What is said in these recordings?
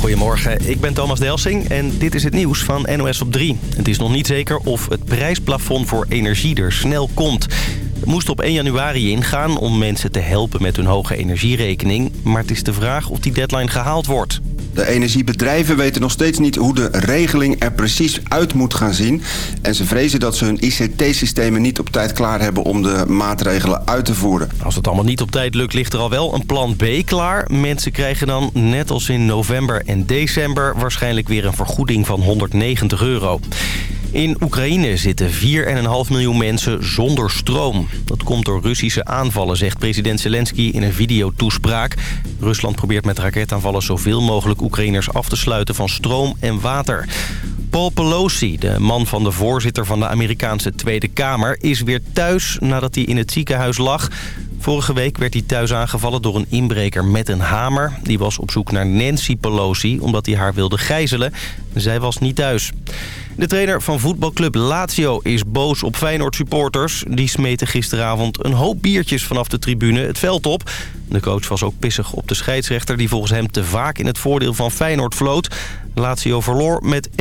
Goedemorgen, ik ben Thomas Delsing en dit is het nieuws van NOS op 3. Het is nog niet zeker of het prijsplafond voor energie er snel komt. Het moest op 1 januari ingaan om mensen te helpen met hun hoge energierekening. Maar het is de vraag of die deadline gehaald wordt. De energiebedrijven weten nog steeds niet hoe de regeling er precies uit moet gaan zien. En ze vrezen dat ze hun ICT-systemen niet op tijd klaar hebben om de maatregelen uit te voeren. Als het allemaal niet op tijd lukt, ligt er al wel een plan B klaar. Mensen krijgen dan, net als in november en december, waarschijnlijk weer een vergoeding van 190 euro. In Oekraïne zitten 4,5 miljoen mensen zonder stroom. Dat komt door Russische aanvallen, zegt president Zelensky in een videotoespraak. Rusland probeert met raketaanvallen zoveel mogelijk Oekraïners af te sluiten van stroom en water. Paul Pelosi, de man van de voorzitter van de Amerikaanse Tweede Kamer... is weer thuis nadat hij in het ziekenhuis lag. Vorige week werd hij thuis aangevallen door een inbreker met een hamer. Die was op zoek naar Nancy Pelosi omdat hij haar wilde gijzelen. Zij was niet thuis. De trainer van voetbalclub Lazio is boos op Feyenoord-supporters. Die smeten gisteravond een hoop biertjes vanaf de tribune het veld op. De coach was ook pissig op de scheidsrechter... die volgens hem te vaak in het voordeel van Feyenoord floot. Lazio verloor met 1-0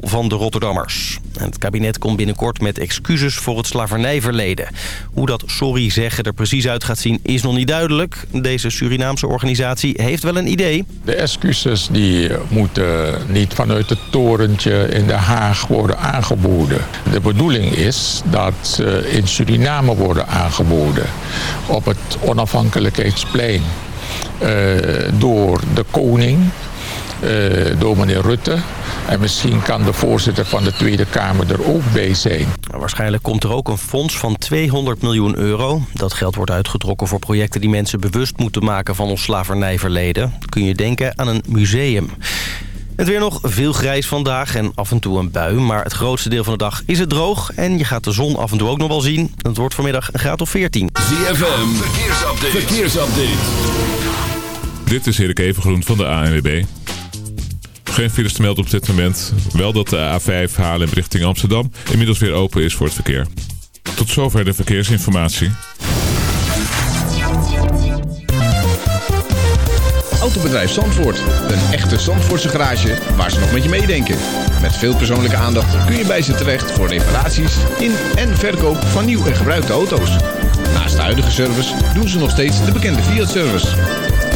van de Rotterdammers. Het kabinet komt binnenkort met excuses voor het slavernijverleden. Hoe dat sorry zeggen er precies uit gaat zien is nog niet duidelijk. Deze Surinaamse organisatie heeft wel een idee. De excuses die moeten niet vanuit het torentje in Den Haag worden aangeboden. De bedoeling is dat ze in Suriname worden aangeboden. Op het onafhankelijkheidsplein. Uh, door de koning uh, door meneer Rutte. En misschien kan de voorzitter van de Tweede Kamer er ook bij zijn. Waarschijnlijk komt er ook een fonds van 200 miljoen euro. Dat geld wordt uitgetrokken voor projecten die mensen bewust moeten maken van ons slavernijverleden. Kun je denken aan een museum. Het weer nog veel grijs vandaag en af en toe een bui. Maar het grootste deel van de dag is het droog. En je gaat de zon af en toe ook nog wel zien. Het wordt vanmiddag een graad of 14. ZFM, verkeersupdate. verkeersupdate. Dit is Erik Evengroen van de ANWB. Geen files te melden op dit moment. Wel dat de A5 Haarlem richting Amsterdam inmiddels weer open is voor het verkeer. Tot zover de verkeersinformatie. Autobedrijf Zandvoort. Een echte Zandvoortse garage waar ze nog met je meedenken. Met veel persoonlijke aandacht kun je bij ze terecht voor reparaties in en verkoop van nieuw en gebruikte auto's. Naast de huidige service doen ze nog steeds de bekende Fiat-service.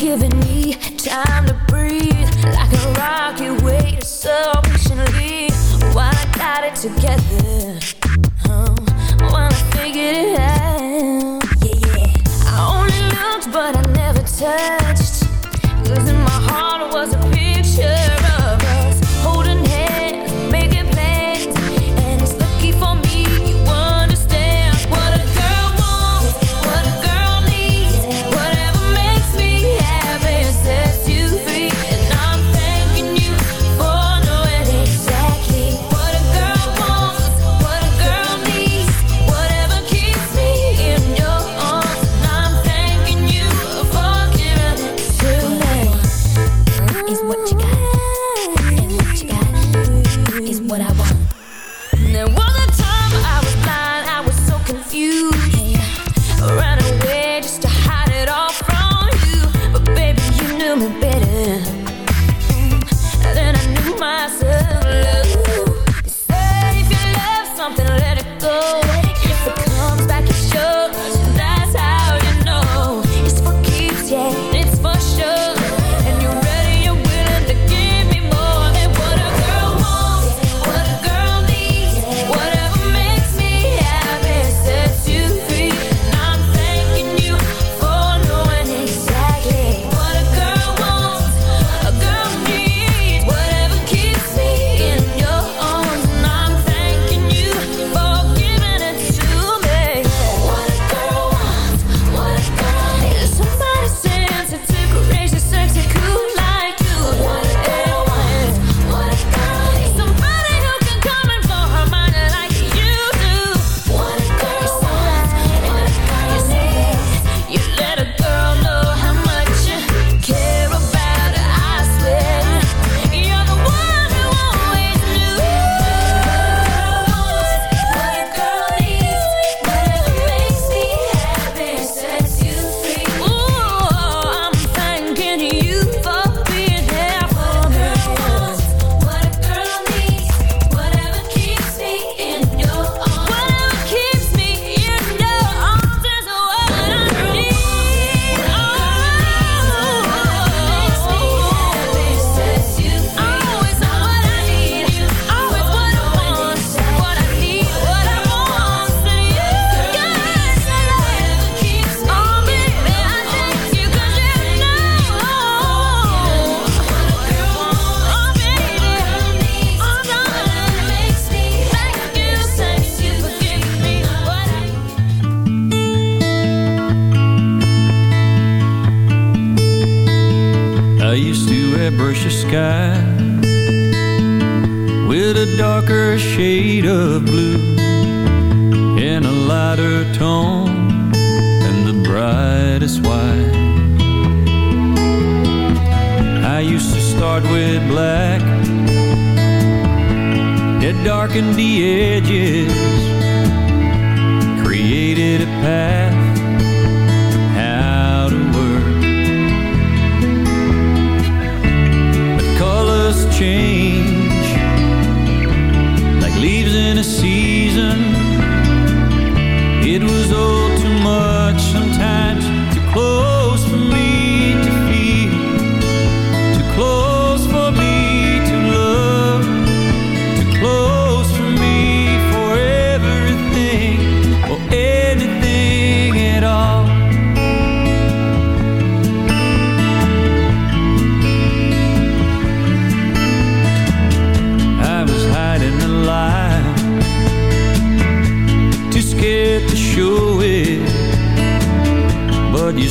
giving me time to breathe. Like a rocket waited so patiently while I got it together. Oh, while I figured it out. Yeah, yeah. I only looked, but I never touched. In my heart was a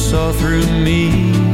saw through me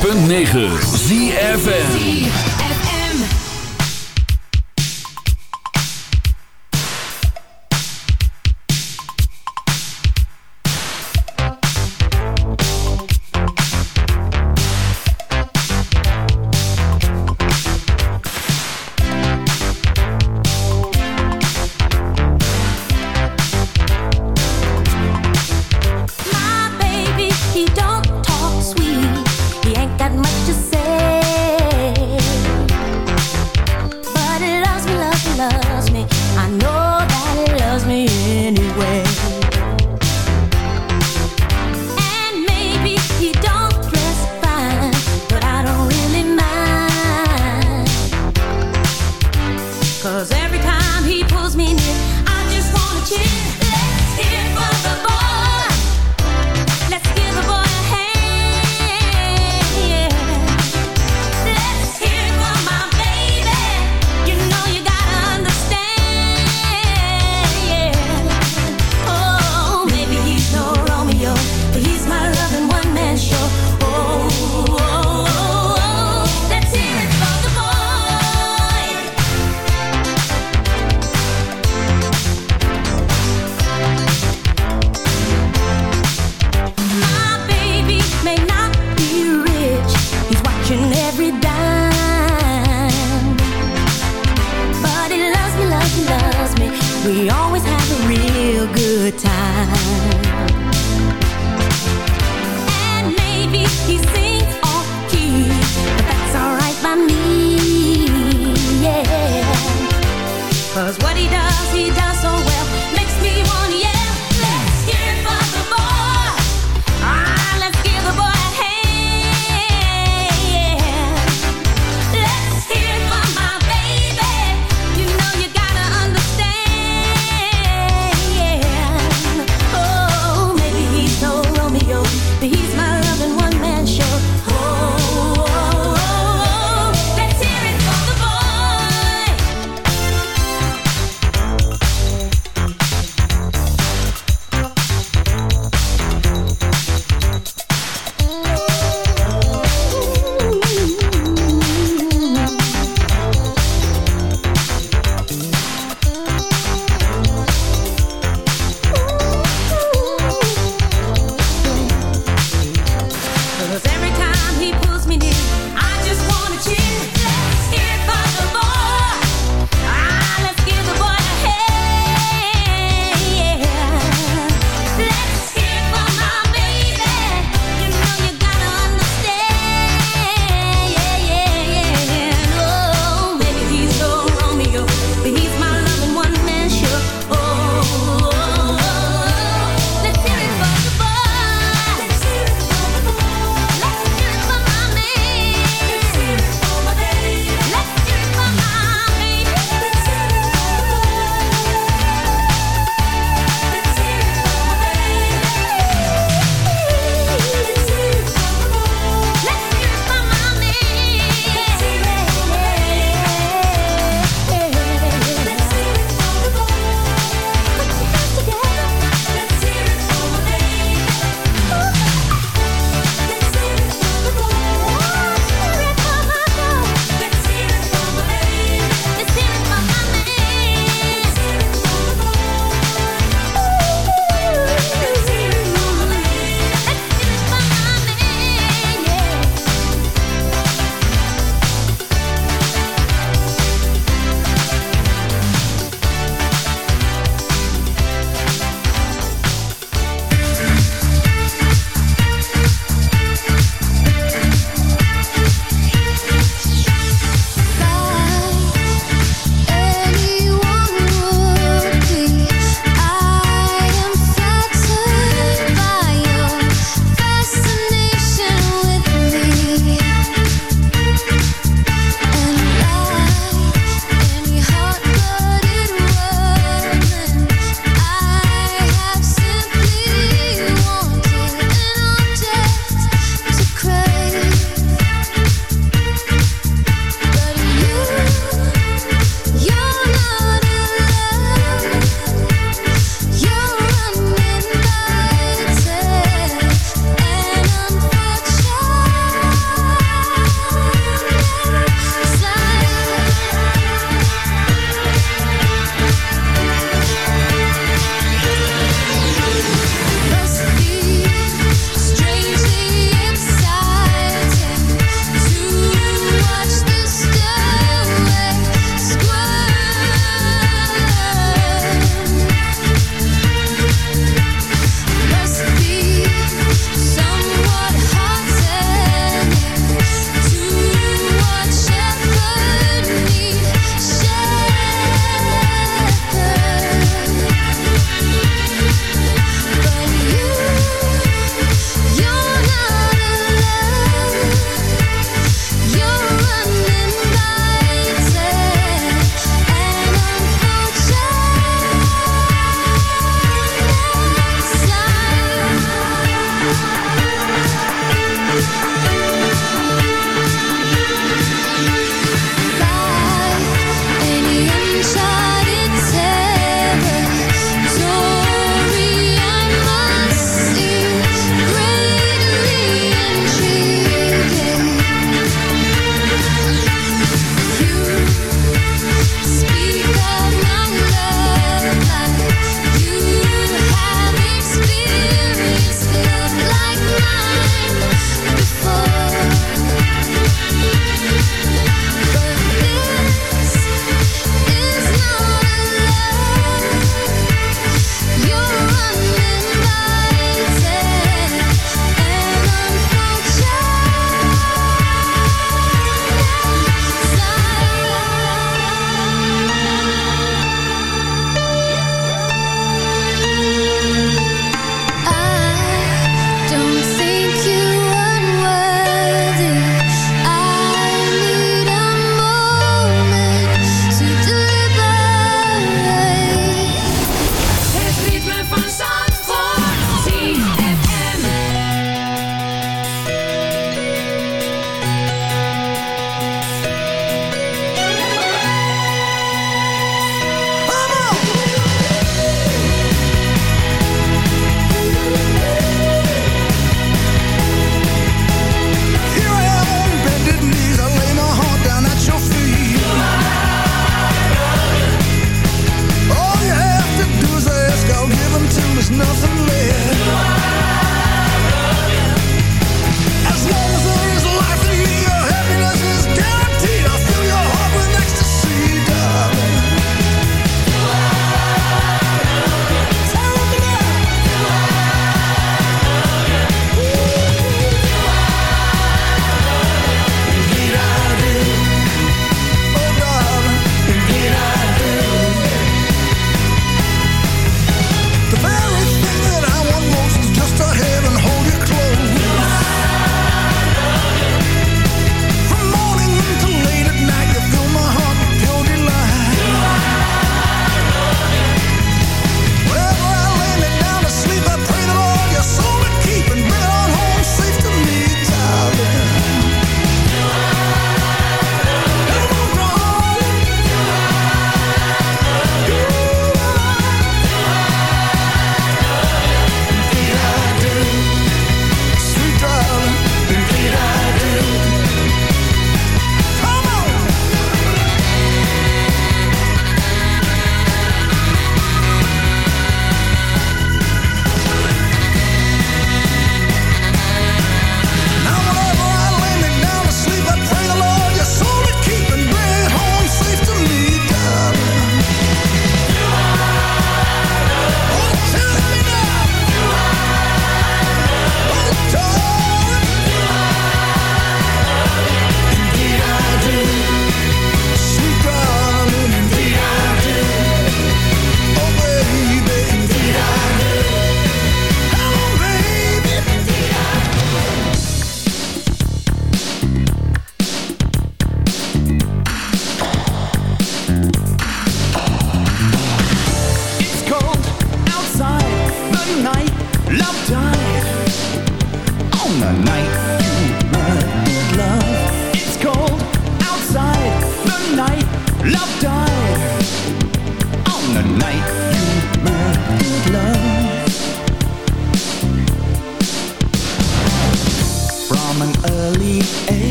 106.9 ZFN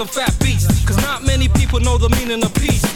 A fat beast. Cause not many people know the meaning of peace.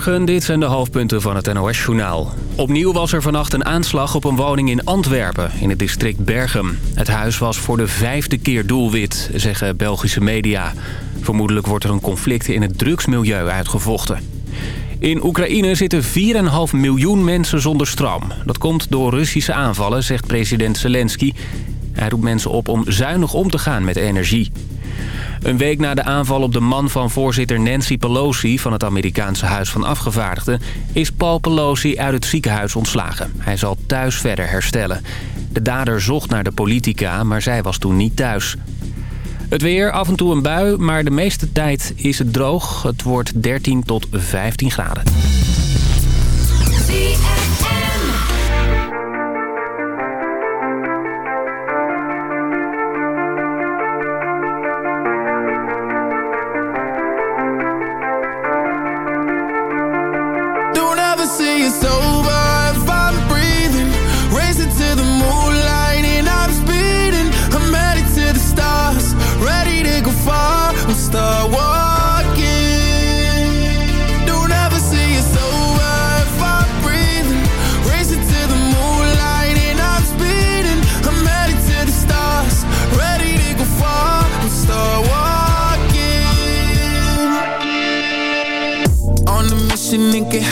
Goedemorgen, dit zijn de hoofdpunten van het NOS-journaal. Opnieuw was er vannacht een aanslag op een woning in Antwerpen, in het district Bergen. Het huis was voor de vijfde keer doelwit, zeggen Belgische media. Vermoedelijk wordt er een conflict in het drugsmilieu uitgevochten. In Oekraïne zitten 4,5 miljoen mensen zonder stroom. Dat komt door Russische aanvallen, zegt president Zelensky. Hij roept mensen op om zuinig om te gaan met energie. Een week na de aanval op de man van voorzitter Nancy Pelosi... van het Amerikaanse Huis van Afgevaardigden... is Paul Pelosi uit het ziekenhuis ontslagen. Hij zal thuis verder herstellen. De dader zocht naar de politica, maar zij was toen niet thuis. Het weer, af en toe een bui, maar de meeste tijd is het droog. Het wordt 13 tot 15 graden.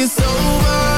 it's over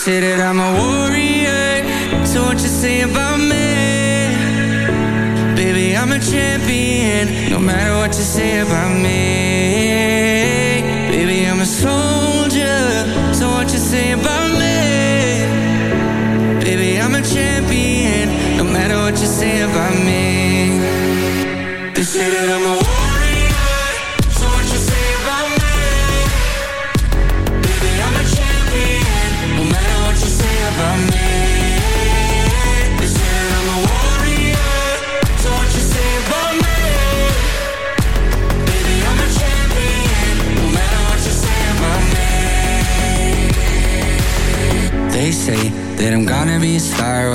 Say that I'm a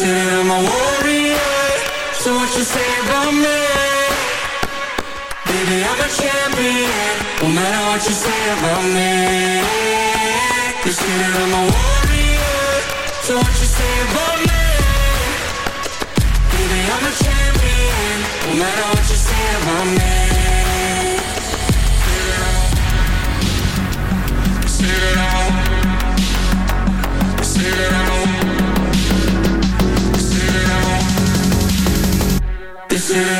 Said I'm a warrior, so what you say about me? Baby, I'm a champion, no matter what you say about me. They said I'm a warrior, so what you say about me? Baby, I'm a champion, no matter what you say about me. Say that I'm a- say that I'm a-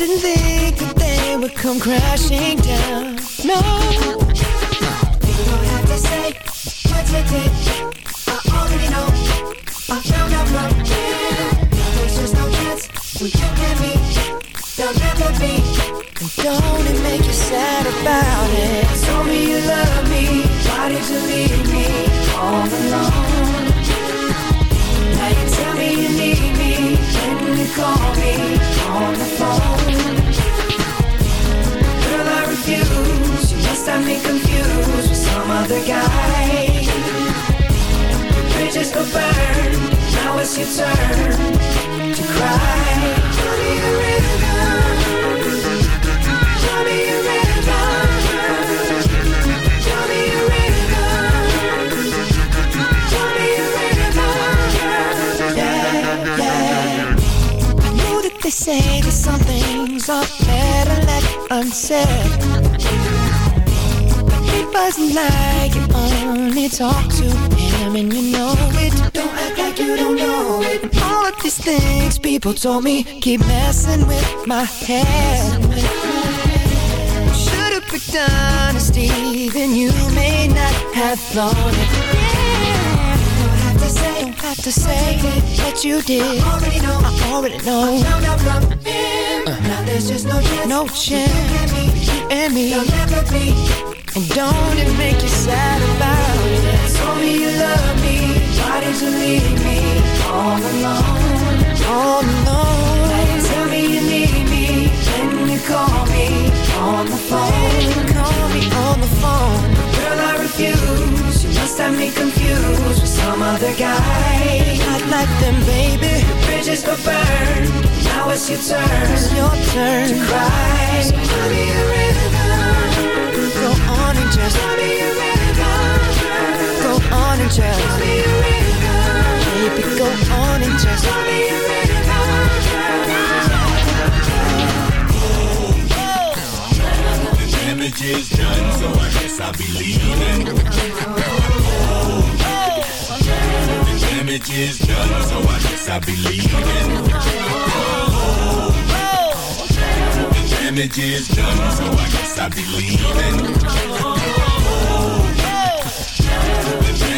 didn't think that they would come crashing down. Turn to cry. Me a. Tell me a. Tell me a. Tell me a river. Yeah, yeah. I know that they say that some things are better left unsaid. You only talk to him and you know it. Don't you don't know it. And all of these things people told me keep messing with my head. Should've picked honesty, then you may not have thought it. Yeah. Don't have to say, don't have to say what you did. I already know, I already know. I found out from him. Now there's just no chance. No chance. You and me. There'll never be. And don't it make you sad about it? Told me you love me, why did you leave me all alone? All alone. Tell me you need me, when you call me on the phone. Call me on the phone. Girl, I refuse. You must have me confused with some other guy. Not like them, baby. The bridges go burn. Now it's your turn. It's your turn to cry. So me a river. Go on and just Tell me a river. Go on and just Tell me a river. Go on and just Tell me a The damage is done, so I guess I'll be leaving. The damage is done, so I guess I'll be leaving. The damage is done, so I guess I'll be leaving.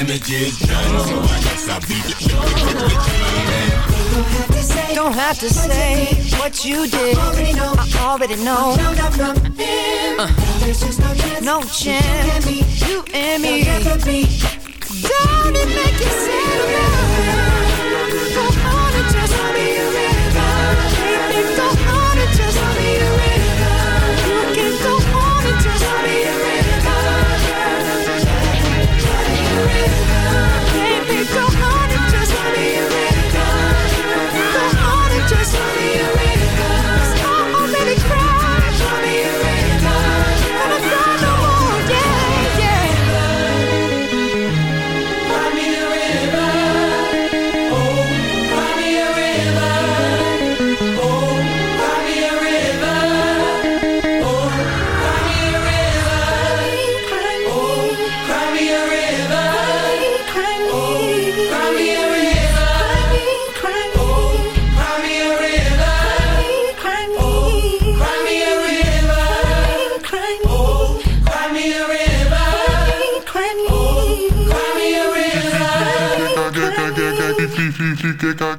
I. Don't have to say what you did. I already know. Uh, no chance. You and me. Don't it make you sad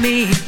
me.